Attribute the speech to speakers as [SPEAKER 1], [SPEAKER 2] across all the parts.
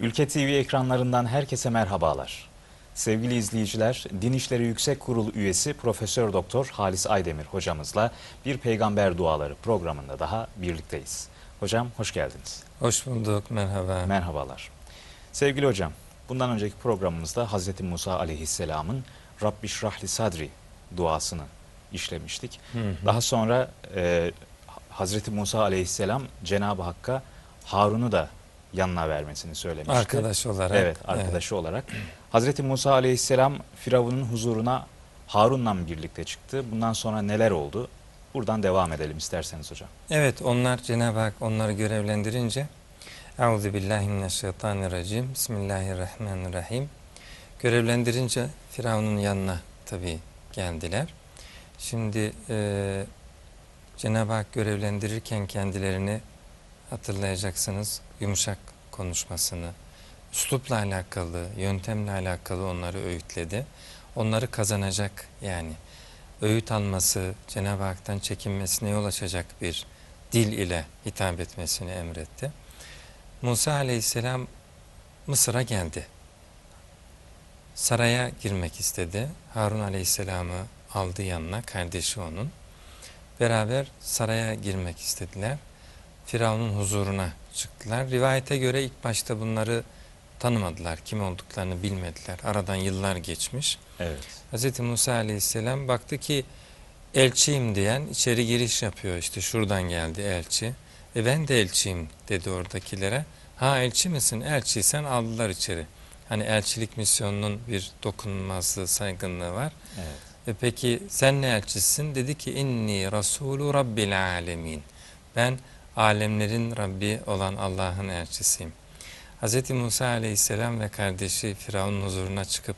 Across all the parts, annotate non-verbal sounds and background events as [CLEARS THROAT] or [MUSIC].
[SPEAKER 1] Ülke TV ekranlarından herkese merhabalar. Sevgili izleyiciler, Din İşleri Yüksek Kurulu üyesi Profesör Doktor Halis Aydemir hocamızla bir peygamber duaları programında daha birlikteyiz. Hocam hoş geldiniz.
[SPEAKER 2] Hoş bulduk, merhaba.
[SPEAKER 1] Merhabalar. Sevgili hocam, bundan önceki programımızda Hz. Musa aleyhisselamın Rabbi şrahli sadri duasını işlemiştik.
[SPEAKER 2] Hı hı.
[SPEAKER 1] Daha sonra e, Hazreti Musa aleyhisselam Cenab-ı Hakk'a Harun'u da yanına vermesini söylemişti.
[SPEAKER 2] Arkadaş olarak.
[SPEAKER 1] Evet, arkadaşı olarak. Hazreti Musa aleyhisselam Firavun'un huzuruna Harun'la birlikte çıktı. Bundan sonra neler oldu? Buradan devam edelim isterseniz hocam.
[SPEAKER 2] Evet, onlar Cenab-ı Hak onları görevlendirince Euzu billahi mineşşeytanirracim. Bismillahirrahmanirrahim. Görevlendirince Firavun'un yanına tabii geldiler. Şimdi e, Cenab-ı Hak görevlendirirken kendilerini hatırlayacaksınız yumuşak konuşmasını, üslupla alakalı, yöntemle alakalı onları öğütledi. Onları kazanacak yani öğüt alması, Cenab-ı Hak'tan çekinmesine yol açacak bir dil ile hitap etmesini emretti. Musa aleyhisselam Mısır'a geldi. Saraya girmek istedi. Harun aleyhisselamı aldı yanına, kardeşi onun. Beraber saraya girmek istediler. Firavun'un huzuruna çıktılar. Rivayete göre ilk başta bunları tanımadılar, kim olduklarını bilmediler. Aradan yıllar geçmiş.
[SPEAKER 1] Evet.
[SPEAKER 2] Hz. Musa aleyhisselam baktı ki elçiyim diyen içeri giriş yapıyor işte şuradan geldi elçi. E ben de elçiyim dedi oradakilere. Ha elçi misin? Elçiysen aldılar içeri. Hani elçilik misyonunun bir dokunulmazlığı, saygınlığı var.
[SPEAKER 1] Evet.
[SPEAKER 2] E peki sen ne elçisin? Dedi ki inni rasulü rabbil alemin. Ben alemlerin Rabbi olan Allah'ın elçisiyim. Hz. Musa aleyhisselam ve kardeşi Firavun huzuruna çıkıp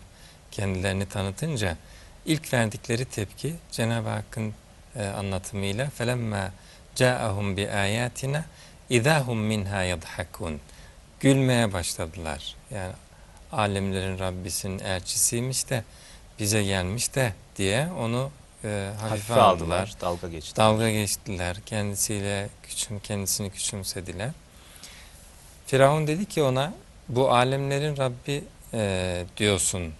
[SPEAKER 2] kendilerini tanıtınca ilk verdikleri tepki Cenab-ı Hakk'ın e, anlatımıyla فَلَمَّا جَاءَهُمْ بِآيَاتِنَا اِذَا هُمْ مِنْهَا يَضْحَكُونَ Gülmeye başladılar. Yani alemlerin Rabbisinin elçisiymiş de bize gelmiş de diye onu e, hafife,
[SPEAKER 1] Hafife
[SPEAKER 2] aldılar.
[SPEAKER 1] aldılar, dalga geçtiler.
[SPEAKER 2] Dalga geçtiler. Kendisiyle küçüm, kendisini küçümsediler. Firavun dedi ki ona bu alemlerin Rabbi e, diyorsun.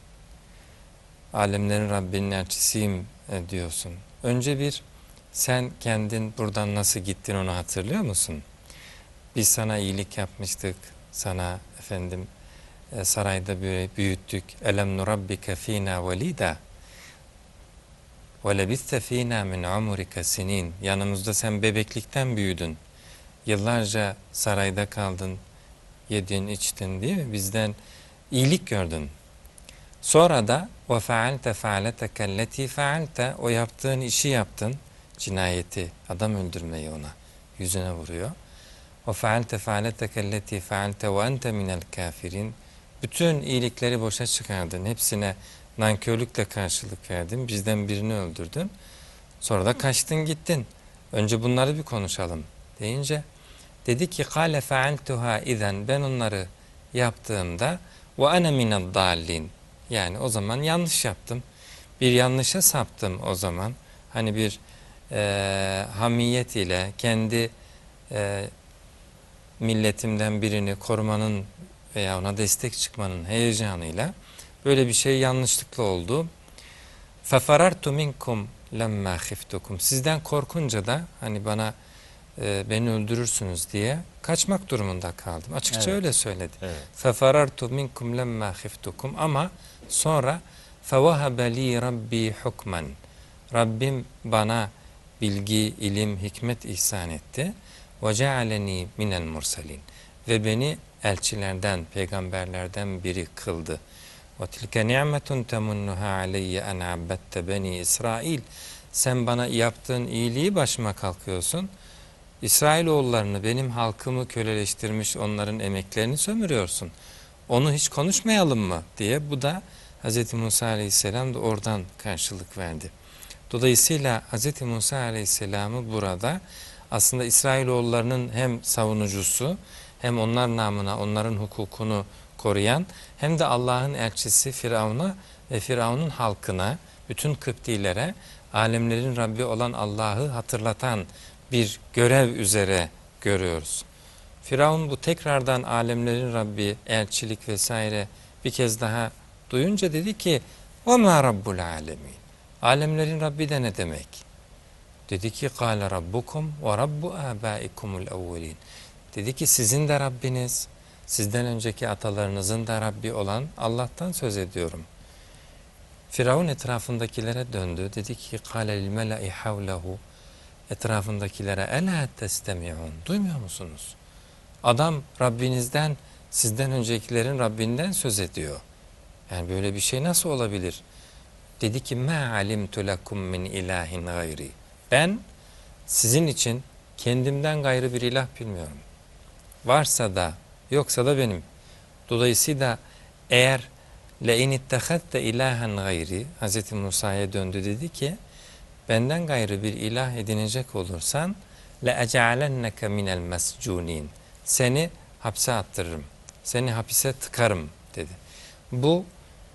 [SPEAKER 2] Alemlerin Rabbinin elçisiyim e, diyorsun. Önce bir sen kendin buradan nasıl gittin onu hatırlıyor musun? Biz sana iyilik yapmıştık. Sana efendim e, sarayda büyüttük. Elem nurabbike fina velida. Lebiste fina min umrike sinin. Yanımızda sen bebeklikten büyüdün. Yıllarca sarayda kaldın. Yedin, içtin değil mi? Bizden iyilik gördün. Sonra da faalte faaleteke elleti faalte o yaptığın işi yaptın. Cinayeti, adam öldürmeyi ona yüzüne vuruyor. Faaleteke elleti faalte ve ente minel kafirin. Bütün iyilikleri boşa çıkardın. Hepsine nankörlükle karşılık verdin. Bizden birini öldürdün. Sonra da kaçtın gittin. Önce bunları bir konuşalım deyince dedi ki kale faaltuha izen ben onları yaptığımda ve ana mined dallin yani o zaman yanlış yaptım. Bir yanlışa saptım o zaman. Hani bir e, hamiyet ile kendi e, milletimden birini korumanın veya ona destek çıkmanın heyecanıyla Böyle bir şey yanlışlıkla oldu. Feferartu minkum lemma khiftukum. Sizden korkunca da hani bana e, beni öldürürsünüz diye kaçmak durumunda kaldım. Açıkça
[SPEAKER 1] evet.
[SPEAKER 2] öyle söyledi. Feferartu minkum lemma khiftukum ama sonra fevahabe li rabbi hukmen. Rabbim bana bilgi, ilim, hikmet ihsan etti. Ve cealeni minel. Ve beni elçilerden, peygamberlerden biri kıldı.'' وَتِلْكَ نِعْمَةٌ تَمُنُّهَا عَلَيَّ أَنْ عَبَّدْتَ بَنِي İsrail Sen bana yaptığın iyiliği başıma kalkıyorsun. İsrailoğullarını, benim halkımı köleleştirmiş, onların emeklerini sömürüyorsun. Onu hiç konuşmayalım mı diye bu da Hz. Musa Aleyhisselam da oradan karşılık verdi. Dolayısıyla Hz. Musa Aleyhisselam'ı burada aslında İsrailoğullarının hem savunucusu hem onlar namına onların hukukunu koruyan hem de Allah'ın elçisi Firavun'a ve Firavun'un halkına, bütün Kıptilere alemlerin Rabbi olan Allah'ı hatırlatan bir görev üzere görüyoruz. Firavun bu tekrardan alemlerin Rabbi, elçilik vesaire bir kez daha duyunca dedi ki وَمَا رَبُّ الْعَالَمِينَ Alemlerin Rabbi de ne demek? Dedi ki قَالَ رَبُّكُمْ وَرَبُّ آبَائِكُمُ الْاَوَّلِينَ Dedi ki sizin de Rabbiniz, sizden önceki atalarınızın da Rabbi olan Allah'tan söz ediyorum. Firavun etrafındakilere döndü. Dedi ki قَالَ الْمَلَئِ حَوْلَهُ Etrafındakilere اَلَا تَسْتَمِعُونَ Duymuyor musunuz? Adam Rabbinizden, sizden öncekilerin Rabbinden söz ediyor. Yani böyle bir şey nasıl olabilir? Dedi ki مَا عَلِمْتُ لَكُمْ مِنْ اِلَٰهٍ غَيْرِ Ben sizin için kendimden gayrı bir ilah bilmiyorum. Varsa da yoksa da benim. Dolayısıyla eğer لَاِنِ اتَّخَذْتَ اِلَٰهًا gayri Hz. Musa'ya döndü dedi ki benden gayrı bir ilah edinecek olursan لَاَجَعَلَنَّكَ مِنَ الْمَسْجُونِينَ Seni hapse attırırım. Seni hapise tıkarım dedi. Bu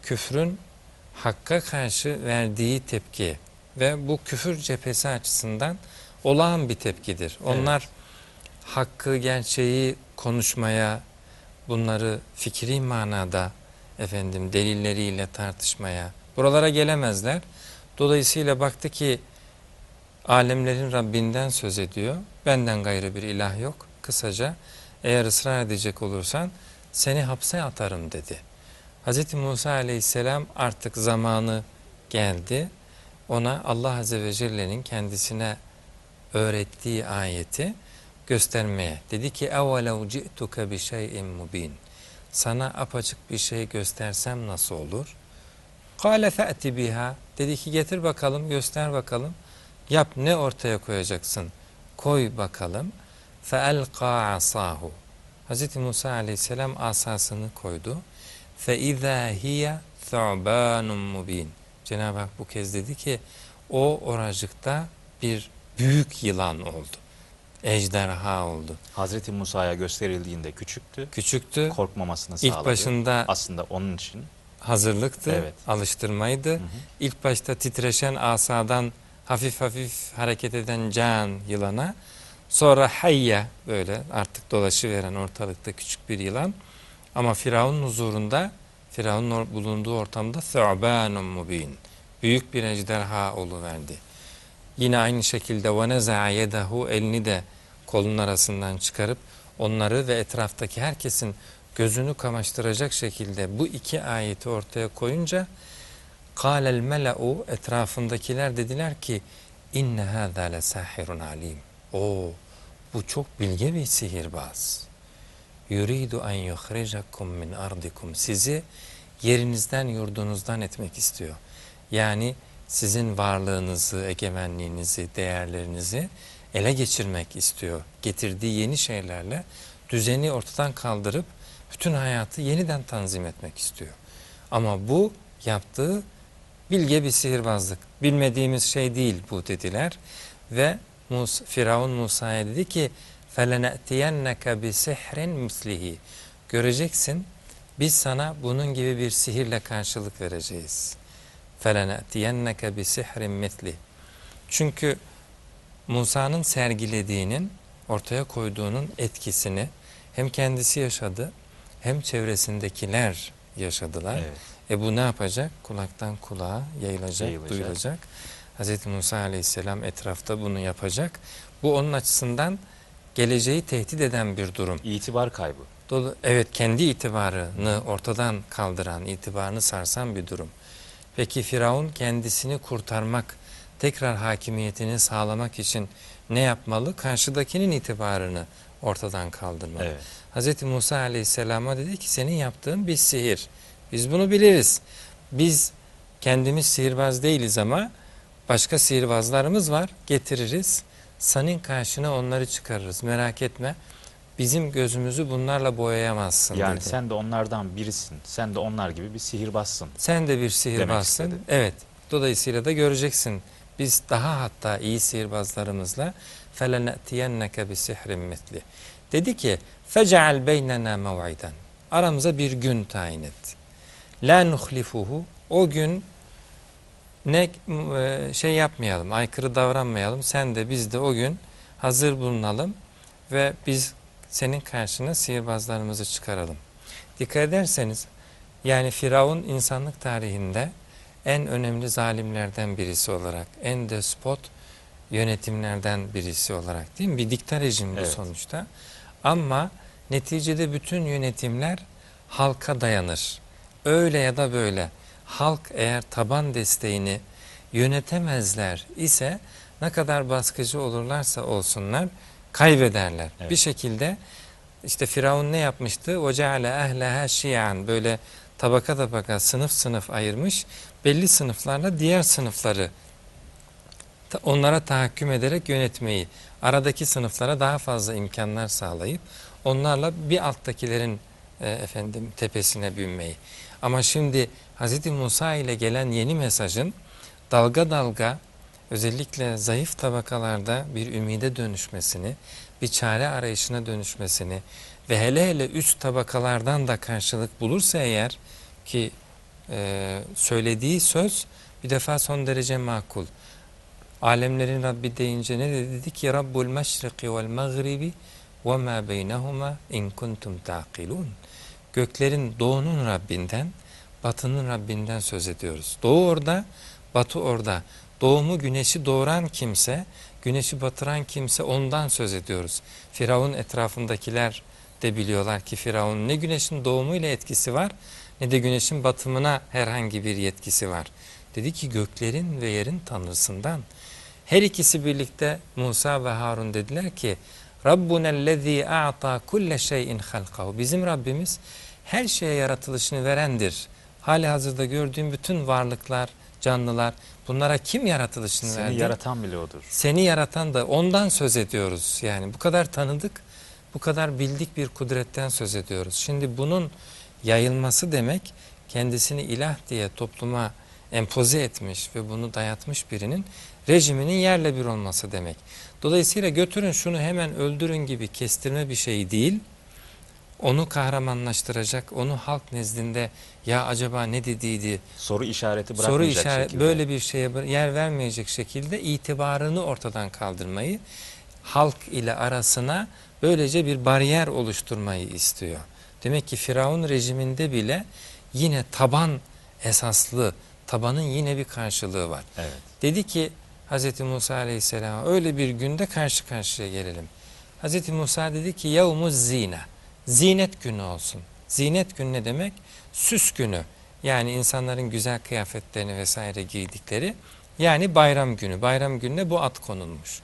[SPEAKER 2] küfrün hakka karşı verdiği tepki ve bu küfür cephesi açısından olağan bir tepkidir. Onlar hakkı, gerçeği konuşmaya, bunları fikri manada efendim delilleriyle tartışmaya, buralara gelemezler. Dolayısıyla baktı ki alemlerin Rabbinden söz ediyor. Benden gayrı bir ilah yok. Kısaca eğer ısrar edecek olursan seni hapse atarım dedi. Hz. Musa aleyhisselam artık zamanı geldi. Ona Allah Azze ve Celle'nin kendisine öğrettiği ayeti göstermeye. Dedi ki اَوَلَوْ جِئْتُكَ بِشَيْءٍ مُب۪ينَ Sana apaçık bir şey göstersem nasıl olur? قَالَ فَأْتِ biha Dedi ki getir bakalım, göster bakalım. Yap ne ortaya koyacaksın? Koy bakalım. فَأَلْقَى عَصَاهُ Hz. Musa aleyhisselam asasını koydu. فَاِذَا هِيَ ثُعْبَانٌ مُب۪ينَ Cenab-ı Hak bu kez dedi ki o oracıkta bir büyük yılan oldu. ejderha oldu.
[SPEAKER 1] Hazreti Musa'ya gösterildiğinde küçüktü.
[SPEAKER 2] Küçüktü.
[SPEAKER 1] Korkmamasını sağladı.
[SPEAKER 2] İlk başında
[SPEAKER 1] aslında onun için
[SPEAKER 2] hazırlıktı,
[SPEAKER 1] evet.
[SPEAKER 2] alıştırmaydı.
[SPEAKER 1] Hı hı.
[SPEAKER 2] İlk başta titreşen asadan hafif hafif hareket eden can yılana sonra hayya böyle artık dolaşı veren ortalıkta küçük bir yılan ama Firavun huzurunda Firavun'un bulunduğu ortamda thu'banun mubin büyük bir ejderha oluverdi. Yine aynı şekilde ve neza'a yedahu elini de kolun arasından çıkarıp onları ve etraftaki herkesin gözünü kamaştıracak şekilde bu iki ayeti ortaya koyunca قَالَ الْمَلَأُ etrafındakiler dediler ki inne hâzâ lesâhirun alim. O bu çok bilge bir sihirbaz. Yuridu en yukhrijakum min ardikum. Sizi yerinizden, yurdunuzdan etmek istiyor. Yani sizin varlığınızı, egemenliğinizi, değerlerinizi ele geçirmek istiyor. Getirdiği yeni şeylerle düzeni ortadan kaldırıp bütün hayatı yeniden tanzim etmek istiyor. Ama bu yaptığı bilge bir sihirbazlık. Bilmediğimiz şey değil bu dediler. Ve Mus, Firavun Musa'ya dedi ki فَلَنَأْتِيَنَّكَ بِسِحْرٍ مِسْلِهِ Göreceksin biz sana bunun gibi bir sihirle karşılık vereceğiz. فَلَنَأْتِيَنَّكَ بِسِحْرٍ مِثْلِهِ Çünkü Musa'nın sergilediğinin, ortaya koyduğunun etkisini hem kendisi yaşadı hem çevresindekiler yaşadılar.
[SPEAKER 1] Evet.
[SPEAKER 2] E bu ne yapacak? Kulaktan kulağa yayılacak,
[SPEAKER 1] Yayılacak.
[SPEAKER 2] duyulacak. Hz. Musa aleyhisselam etrafta bunu yapacak. Bu onun açısından geleceği tehdit eden bir durum.
[SPEAKER 1] İtibar kaybı.
[SPEAKER 2] Dolu, evet kendi itibarını ortadan kaldıran, itibarını sarsan bir durum. Peki Firavun kendisini kurtarmak, tekrar hakimiyetini sağlamak için ne yapmalı? Karşıdakinin itibarını ortadan kaldırmalı.
[SPEAKER 1] Evet.
[SPEAKER 2] Hz. Musa aleyhisselama dedi ki senin yaptığın bir sihir. Biz bunu biliriz. Biz kendimiz sihirbaz değiliz ama başka sihirbazlarımız var getiririz. Senin karşına onları çıkarırız merak etme. Bizim gözümüzü bunlarla boyayamazsın
[SPEAKER 1] Yani
[SPEAKER 2] dedi.
[SPEAKER 1] sen de onlardan birisin. Sen de onlar gibi bir sihirbazsın.
[SPEAKER 2] Sen de bir sihirbazsın. Evet. Dolayısıyla da göreceksin. Biz daha hatta iyi sihirbazlarımızla فَلَنَأْتِيَنَّكَ بِسِحْرٍ مِثْلِ Dedi ki فَجَعَلْ بَيْنَنَا مَوْعِدًا Aramıza bir gün tayin et. La nuhlifuhu O gün ne e, şey yapmayalım, aykırı davranmayalım. Sen de biz de o gün hazır bulunalım ve biz senin karşına sihirbazlarımızı çıkaralım. Dikkat ederseniz yani Firavun insanlık tarihinde en önemli zalimlerden birisi olarak, en despot yönetimlerden birisi olarak değil mi? Bir dikta rejimdi
[SPEAKER 1] evet.
[SPEAKER 2] sonuçta. Ama neticede bütün yönetimler halka dayanır. Öyle ya da böyle halk eğer taban desteğini yönetemezler ise ne kadar baskıcı olurlarsa olsunlar kaybederler.
[SPEAKER 1] Evet.
[SPEAKER 2] Bir şekilde işte Firavun ne yapmıştı? Ve ceale ehleha şiyan böyle tabaka tabaka sınıf sınıf ayırmış. Belli sınıflarla diğer sınıfları onlara tahakküm ederek yönetmeyi, aradaki sınıflara daha fazla imkanlar sağlayıp onlarla bir alttakilerin e, efendim tepesine binmeyi. Ama şimdi Hz. Musa ile gelen yeni mesajın dalga dalga özellikle zayıf tabakalarda bir ümide dönüşmesini, bir çare arayışına dönüşmesini ve hele hele üst tabakalardan da karşılık bulursa eğer ki e, söylediği söz bir defa son derece makul. Alemlerin Rabbi deyince ne dedi? Dedi ki Rabbul meşriki vel mağribi ve ma beynehuma in kuntum taqilun. Göklerin doğunun Rabbinden, batının Rabbinden söz ediyoruz. Doğu orada, batı orada. Doğumu güneşi doğuran kimse, güneşi batıran kimse ondan söz ediyoruz. Firavun etrafındakiler de biliyorlar ki Firavun ne güneşin doğumuyla etkisi var ne de güneşin batımına herhangi bir yetkisi var. Dedi ki göklerin ve yerin tanrısından. Her ikisi birlikte Musa ve Harun dediler ki Rabbunellezî a'ta kulle şeyin halkahu. Bizim Rabbimiz her şeye yaratılışını verendir. Hali hazırda gördüğüm bütün varlıklar, canlılar bunlara kim yaratılışını
[SPEAKER 1] Seni
[SPEAKER 2] verdi?
[SPEAKER 1] yaratan bile odur.
[SPEAKER 2] Seni yaratan da ondan söz ediyoruz. Yani bu kadar tanıdık, bu kadar bildik bir kudretten söz ediyoruz. Şimdi bunun yayılması demek kendisini ilah diye topluma empoze etmiş ve bunu dayatmış birinin rejiminin yerle bir olması demek. Dolayısıyla götürün şunu hemen öldürün gibi kestirme bir şey değil. Onu kahramanlaştıracak, onu halk nezdinde ya acaba ne dediydi,
[SPEAKER 1] Soru işareti
[SPEAKER 2] soru
[SPEAKER 1] bırakmayacak
[SPEAKER 2] işaret
[SPEAKER 1] şekilde.
[SPEAKER 2] böyle bir şeye yer vermeyecek şekilde itibarını ortadan kaldırmayı, halk ile arasına böylece bir bariyer oluşturmayı istiyor. Demek ki Firavun rejiminde bile yine taban esaslı, tabanın yine bir karşılığı var.
[SPEAKER 1] Evet.
[SPEAKER 2] Dedi ki Hz. Musa aleyhisselam öyle bir günde karşı karşıya gelelim. Hz. Musa dedi ki yavmuz zina. Zinet günü olsun. Zinet günü ne demek? Süs günü. Yani insanların güzel kıyafetlerini vesaire giydikleri. Yani bayram günü. Bayram gününe bu at konulmuş.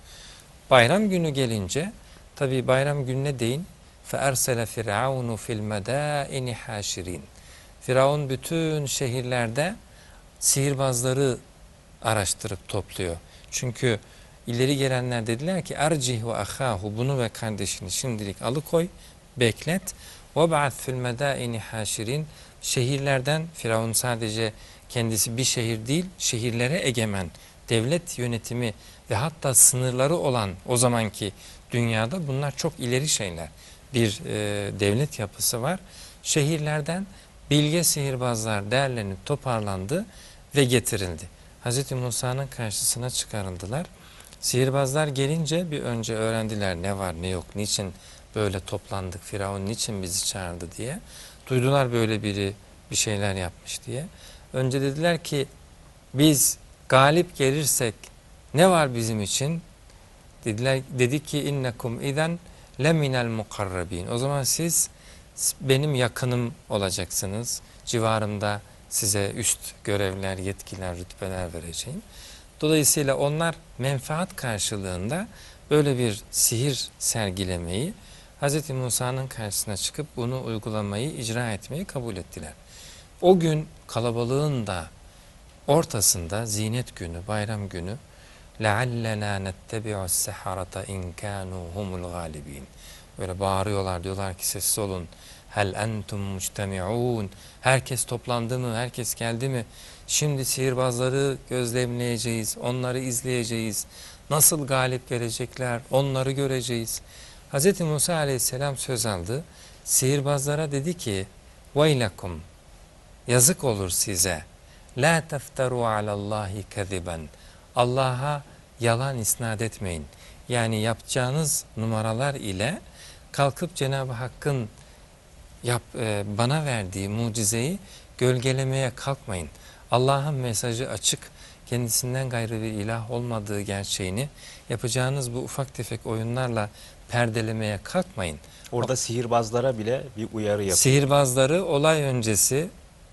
[SPEAKER 2] Bayram günü gelince tabi bayram gününe değin. فَاَرْسَلَ فِرْعَوْنُ فِي الْمَدَائِنِ حَاشِرِينَ Firavun bütün şehirlerde sihirbazları araştırıp topluyor. Çünkü ileri gelenler dediler ki ercih ve ahahu bunu ve kardeşini şimdilik alıkoy, beklet. Ve ba'ath fil medaini haşirin şehirlerden Firavun sadece kendisi bir şehir değil, şehirlere egemen, devlet yönetimi ve hatta sınırları olan o zamanki dünyada bunlar çok ileri şeyler. Bir e, devlet yapısı var. Şehirlerden bilge sihirbazlar derlenip toparlandı ve getirildi. Hz. Musa'nın karşısına çıkarıldılar. Sihirbazlar gelince bir önce öğrendiler ne var ne yok, niçin böyle toplandık, Firavun niçin bizi çağırdı diye. Duydular böyle biri bir şeyler yapmış diye. Önce dediler ki biz galip gelirsek ne var bizim için? Dediler, dedi ki innekum iden leminel mukarrabin. O zaman siz benim yakınım olacaksınız. Civarımda size üst görevler, yetkiler, rütbeler vereceğim. Dolayısıyla onlar menfaat karşılığında böyle bir sihir sergilemeyi Hz. Musa'nın karşısına çıkıp bunu uygulamayı, icra etmeyi kabul ettiler. O gün kalabalığın da ortasında zinet günü, bayram günü لَعَلَّنَا نَتَّبِعُ السَّحَرَةَ اِنْ كَانُوا هُمُ الْغَالِبِينَ Böyle bağırıyorlar diyorlar ki sessiz olun. Hel entum mujtemi'un. Herkes toplandı mı? Herkes geldi mi? Şimdi sihirbazları gözlemleyeceğiz. Onları izleyeceğiz. Nasıl galip gelecekler? Onları göreceğiz. Hz. Musa aleyhisselam söz aldı. Sihirbazlara dedi ki Veylakum Yazık olur size. La tefteru alallahi keziben. Allah'a yalan isnat etmeyin. Yani yapacağınız numaralar ile kalkıp Cenab-ı Hakk'ın yap, e, bana verdiği mucizeyi gölgelemeye kalkmayın. Allah'ın mesajı açık, kendisinden gayrı bir ilah olmadığı gerçeğini yapacağınız bu ufak tefek oyunlarla perdelemeye kalkmayın.
[SPEAKER 1] Orada sihirbazlara bile bir uyarı yapıyor.
[SPEAKER 2] Sihirbazları olay öncesi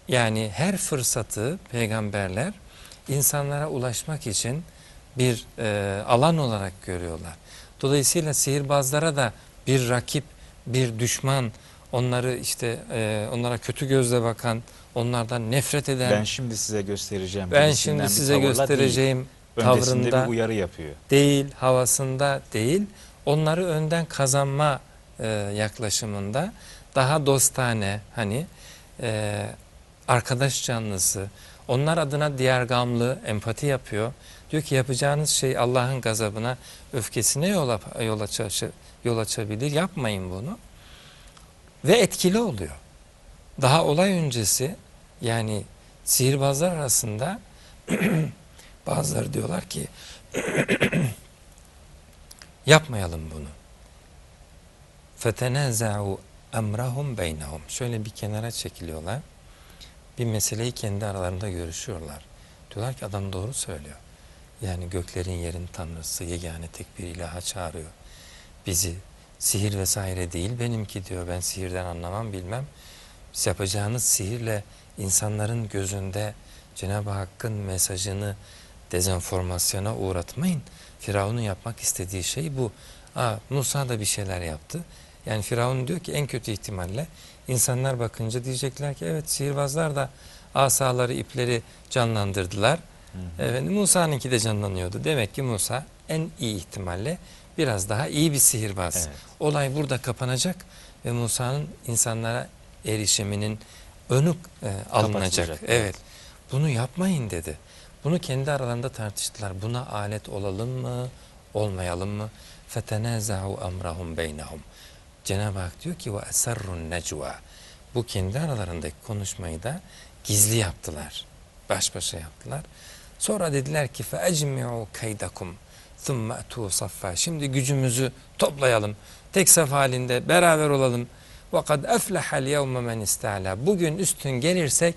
[SPEAKER 2] yani her fırsatı peygamberler insanlara ulaşmak için bir e, alan olarak görüyorlar. Dolayısıyla sihirbazlara da bir rakip, bir düşman, onları işte e, onlara kötü gözle bakan, onlardan nefret eden,
[SPEAKER 1] Ben şimdi size göstereceğim.
[SPEAKER 2] ben şimdi size göstereceğim
[SPEAKER 1] değil.
[SPEAKER 2] Tavrında
[SPEAKER 1] bir uyarı yapıyor.
[SPEAKER 2] değil, havasında değil, onları önden kazanma e, yaklaşımında daha dostane hani e, arkadaş canlısı, onlar adına diğer gamlı empati yapıyor. Diyor ki yapacağınız şey Allah'ın gazabına, öfkesine yol, yol, aç, yol açabilir. Yapmayın bunu. Ve etkili oluyor. Daha olay öncesi yani sihirbazlar arasında [CLEARS THROAT] bazıları diyorlar ki [CLEARS THROAT] yapmayalım bunu. فَتَنَازَعُوا اَمْرَهُمْ beynehum. Şöyle bir kenara çekiliyorlar. Bir meseleyi kendi aralarında görüşüyorlar. Diyorlar ki adam doğru söylüyor. Yani göklerin yerin tanrısı yegane tek bir ilaha çağırıyor. Bizi sihir vesaire değil benimki diyor. Ben sihirden anlamam bilmem. Siz yapacağınız sihirle insanların gözünde Cenab-ı Hakk'ın mesajını dezenformasyona uğratmayın. Firavun'un yapmak istediği şey bu. Aa, Musa da bir şeyler yaptı. Yani Firavun diyor ki en kötü ihtimalle İnsanlar bakınca diyecekler ki evet sihirbazlar da asaları, ipleri canlandırdılar.
[SPEAKER 1] Hı hı.
[SPEAKER 2] Efendim Musa'nınki de canlanıyordu. Demek ki Musa en iyi ihtimalle biraz daha iyi bir sihirbaz.
[SPEAKER 1] Evet.
[SPEAKER 2] Olay burada kapanacak ve Musa'nın insanlara erişiminin önü e, alınacak.
[SPEAKER 1] Evet.
[SPEAKER 2] evet. Bunu yapmayın dedi. Bunu kendi aralarında tartıştılar. Buna alet olalım mı, olmayalım mı? Fetenezahu emrahum beynahum. Cenab-ı Hak diyor ki وَاَسَرُّ النَّجْوَى Bu kendi aralarındaki konuşmayı da gizli yaptılar. Baş başa yaptılar. Sonra dediler ki فَاَجْمِعُوا كَيْدَكُمْ ثُمَّ اَتُوا صَفَّا Şimdi gücümüzü toplayalım. Tek saf halinde beraber olalım. وَقَدْ أَفْلَحَ الْيَوْمَ مَنْ اسْتَعْلَى Bugün üstün gelirsek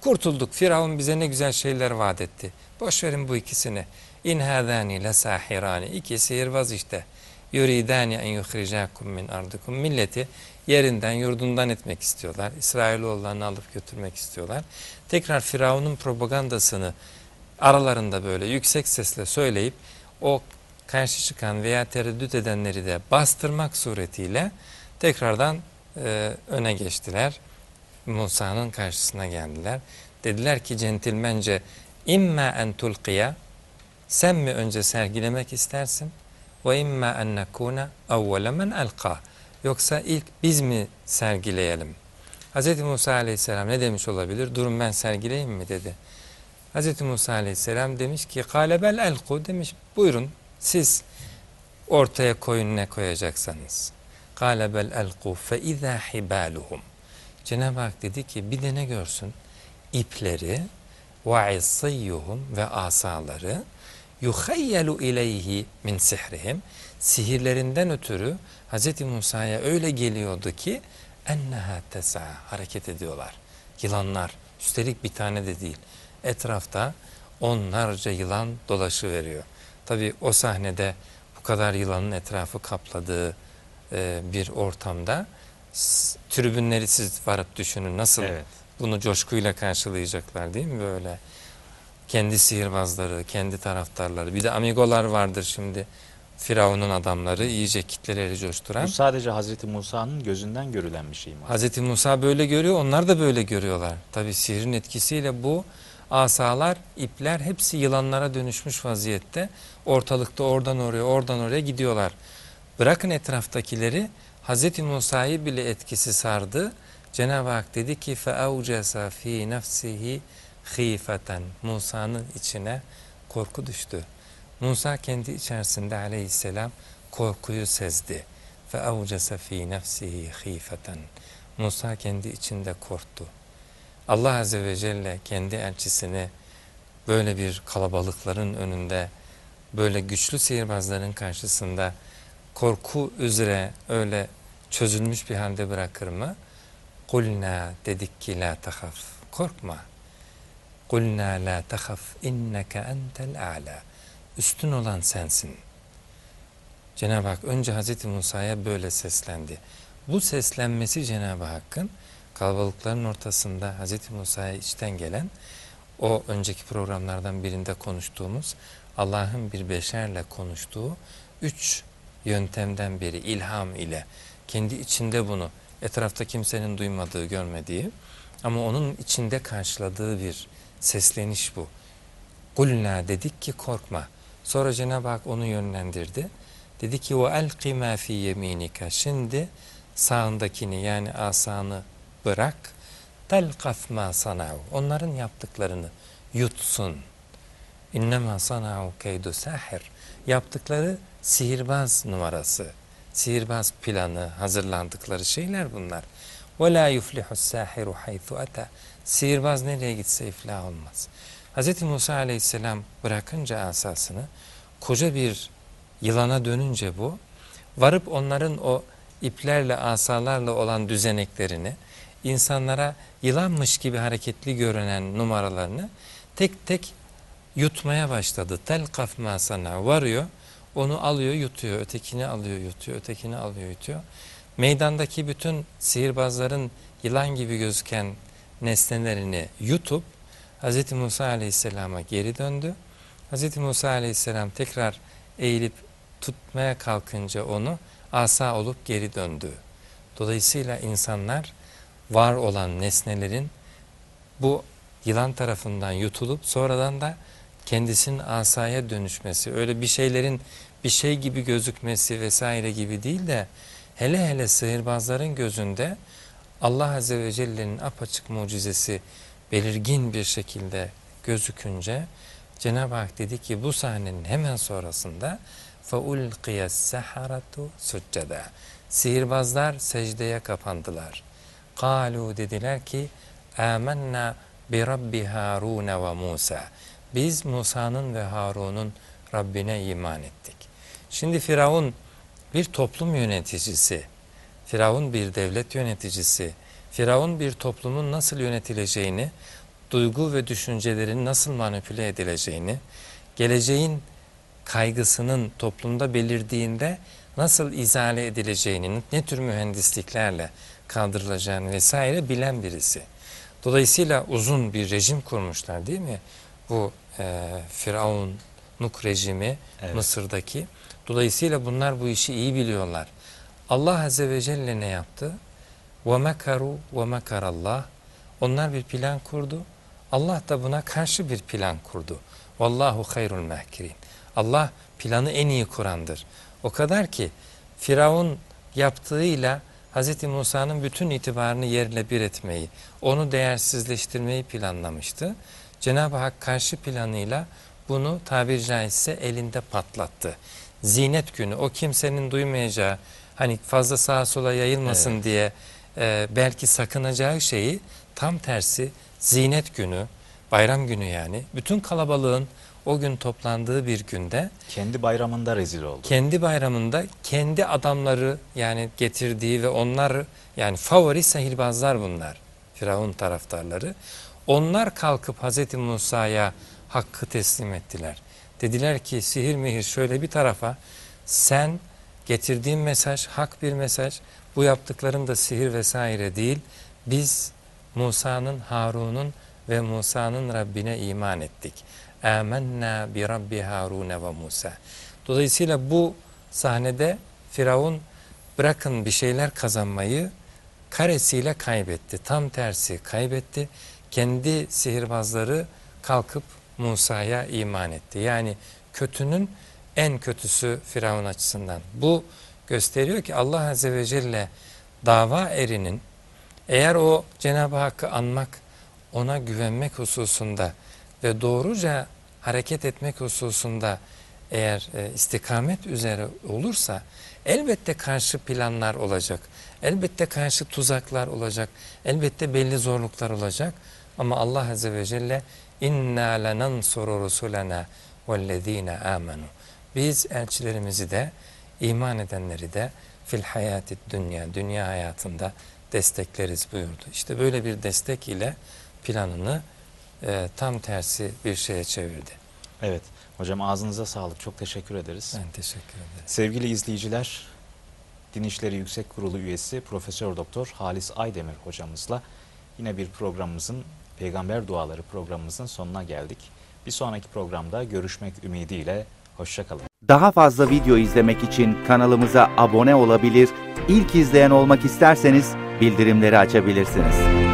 [SPEAKER 2] kurtulduk. Firavun bize ne güzel şeyler vaat etti. Boş verin bu ikisini. İn hâzâni lesâhirâni. İki sihirbaz işte. Yuridâni en yuhricâkum min ardıkum. Milleti yerinden, yurdundan etmek istiyorlar. İsrailoğullarını alıp götürmek istiyorlar. Tekrar Firavun'un propagandasını aralarında böyle yüksek sesle söyleyip o karşı çıkan veya tereddüt edenleri de bastırmak suretiyle tekrardan e, öne geçtiler. Musa'nın karşısına geldiler. Dediler ki centilmence imma en tulqiya sen mi önce sergilemek istersin ve imma en nekuna evvele men yoksa ilk biz mi sergileyelim? Hz. Musa aleyhisselam ne demiş olabilir? Durun ben sergileyeyim mi dedi. Hz. Musa aleyhisselam demiş ki kâle bel elku demiş buyurun siz ortaya koyun ne koyacaksanız. Kâle bel elku fe izâ hibâluhum. Cenab-ı Hak dedi ki bir de ne görsün? İpleri ve ve asaları yuhayyelu ileyhi min sihrihim sihirlerinden ötürü Hz. Musa'ya öyle geliyordu ki enneha tesa hareket ediyorlar. Yılanlar üstelik bir tane de değil. Etrafta onlarca yılan dolaşı veriyor. Tabi o sahnede bu kadar yılanın etrafı kapladığı e, bir ortamda tribünleri siz varıp düşünün nasıl
[SPEAKER 1] Evet.
[SPEAKER 2] bunu coşkuyla karşılayacaklar değil mi böyle? Kendi sihirbazları, kendi taraftarları. Bir de amigolar vardır şimdi. Firavun'un adamları iyice kitleleri coşturan.
[SPEAKER 1] Bu sadece Hazreti Musa'nın gözünden görülen bir şey mi?
[SPEAKER 2] Hazreti Musa böyle görüyor, onlar da böyle görüyorlar. Tabi sihrin etkisiyle bu asalar, ipler hepsi yılanlara dönüşmüş vaziyette. Ortalıkta oradan oraya, oradan oraya gidiyorlar. Bırakın etraftakileri, Hazreti Musa'yı bile etkisi sardı. Cenab-ı Hak dedi ki فَاَوْجَسَ ف۪ي نَفْسِهِ hifeten Musa'nın içine korku düştü. Musa kendi içerisinde aleyhisselam korkuyu sezdi. Fe evcese fi nefsihi hifeten. Musa kendi içinde korktu. Allah Azze ve Celle kendi elçisini böyle bir kalabalıkların önünde, böyle güçlü sihirbazların karşısında korku üzere öyle çözülmüş bir halde bırakır mı? Kulna dedik ki la tahaf. Korkma. Kulna la tahaf inneke entel a'la. Üstün olan sensin. Cenab-ı Hak önce Hazreti Musa'ya böyle seslendi. Bu seslenmesi Cenab-ı Hakk'ın kalabalıkların ortasında Hazreti Musa'ya içten gelen o önceki programlardan birinde konuştuğumuz Allah'ın bir beşerle konuştuğu üç yöntemden biri ilham ile kendi içinde bunu etrafta kimsenin duymadığı, görmediği ama onun içinde karşıladığı bir sesleniş bu. Kulna dedik ki korkma. Sonra Cenab-ı Hak onu yönlendirdi. Dedi ki o elqi ma fi yeminika. Şimdi sağındakini yani asanı bırak. Telkaf ma sanau. Onların yaptıklarını yutsun. İnnemâ sanau keydu sahir. Yaptıkları sihirbaz numarası. Sihirbaz planı, hazırlandıkları şeyler bunlar. La yuflihu sahiru haythu ata. Sihirbaz nereye gitse iflah olmaz. Hz. Musa aleyhisselam bırakınca asasını koca bir yılana dönünce bu varıp onların o iplerle asalarla olan düzeneklerini insanlara yılanmış gibi hareketli görünen numaralarını tek tek yutmaya başladı. Tel kafma sana varıyor onu alıyor yutuyor ötekini alıyor yutuyor ötekini alıyor yutuyor. Meydandaki bütün sihirbazların yılan gibi gözüken nesnelerini yutup Hz. Musa aleyhisselama geri döndü. Hz. Musa aleyhisselam tekrar eğilip tutmaya kalkınca onu asa olup geri döndü. Dolayısıyla insanlar var olan nesnelerin bu yılan tarafından yutulup sonradan da kendisinin asaya dönüşmesi, öyle bir şeylerin bir şey gibi gözükmesi vesaire gibi değil de hele hele sihirbazların gözünde Allah Azze ve Celle'nin apaçık mucizesi belirgin bir şekilde gözükünce Cenab-ı Hak dedi ki bu sahnenin hemen sonrasında فَاُلْقِيَ السَّحَرَةُ سُجَّدًا Sihirbazlar secdeye kapandılar. قَالُوا dediler ki آمَنَّا بِرَبِّ هَارُونَ وَمُوسَى Biz Musa'nın ve Harun'un Rabbine iman ettik. Şimdi Firavun bir toplum yöneticisi, Firavun bir devlet yöneticisi, Firavun bir toplumun nasıl yönetileceğini, duygu ve düşüncelerin nasıl manipüle edileceğini, geleceğin kaygısının toplumda belirdiğinde nasıl izale edileceğini, ne tür mühendisliklerle kaldırılacağını vesaire bilen birisi. Dolayısıyla uzun bir rejim kurmuşlar değil mi? Bu e, Firavunluk rejimi
[SPEAKER 1] Evet.
[SPEAKER 2] Mısır'daki. Dolayısıyla bunlar bu işi iyi biliyorlar. Allah Azze ve Celle ne yaptı? وَمَكَرُوا وَمَكَرَ Allah. Onlar bir plan kurdu. Allah da buna karşı bir plan kurdu. Vallahu hayrul mehkirin. Allah planı en iyi kurandır. O kadar ki Firavun yaptığıyla Hz. Musa'nın bütün itibarını yerle bir etmeyi, onu değersizleştirmeyi planlamıştı. Cenab-ı Hak karşı planıyla bunu tabiri caizse elinde patlattı. Zinet günü o kimsenin duymayacağı hani fazla sağa sola yayılmasın
[SPEAKER 1] Evet.
[SPEAKER 2] diye e, belki sakınacağı şeyi tam tersi zinet günü, bayram günü yani bütün kalabalığın o gün toplandığı bir günde
[SPEAKER 1] Kendi bayramında rezil oldu.
[SPEAKER 2] kendi bayramında kendi adamları yani getirdiği ve onlar yani favori sihirbazlar bunlar. Firavun taraftarları. Onlar kalkıp Hazreti Musa'ya hakkı teslim ettiler. Dediler ki sihir mihir şöyle bir tarafa sen getirdiğin mesaj hak bir mesaj. Bu yaptıkların da sihir vesaire değil. Biz Musa'nın, Harun'un ve Musa'nın Rabbine iman ettik. Âmennâ bi Rabbi Harun ve Musa. Dolayısıyla bu sahnede Firavun bırakın bir şeyler kazanmayı karesiyle kaybetti. Tam tersi kaybetti. Kendi sihirbazları kalkıp Musa'ya iman etti. Yani kötünün en kötüsü Firavun açısından. Bu gösteriyor ki Allah Azze ve Celle dava erinin eğer o Cenab-ı Hakk'ı anmak, ona güvenmek hususunda ve doğruca hareket etmek hususunda eğer e, istikamet üzere olursa elbette karşı planlar olacak. Elbette karşı tuzaklar olacak. Elbette belli zorluklar olacak. Ama Allah Azze ve Celle inna lenansuru rusulena vellezine amenu. Biz elçilerimizi de iman edenleri de fil hayati dünya, dünya hayatında destekleriz buyurdu. İşte böyle bir destek ile planını e, tam tersi bir şeye çevirdi.
[SPEAKER 1] Evet. Hocam ağzınıza sağlık. Çok teşekkür ederiz.
[SPEAKER 2] Ben teşekkür ederim.
[SPEAKER 1] Sevgili izleyiciler, Din İşleri Yüksek Kurulu üyesi Profesör Doktor Halis Aydemir hocamızla yine bir programımızın Peygamber Duaları programımızın sonuna geldik. Bir sonraki programda görüşmek ümidiyle hoşçakalın.
[SPEAKER 3] Daha fazla video izlemek için kanalımıza abone olabilir, ilk izleyen olmak isterseniz bildirimleri açabilirsiniz.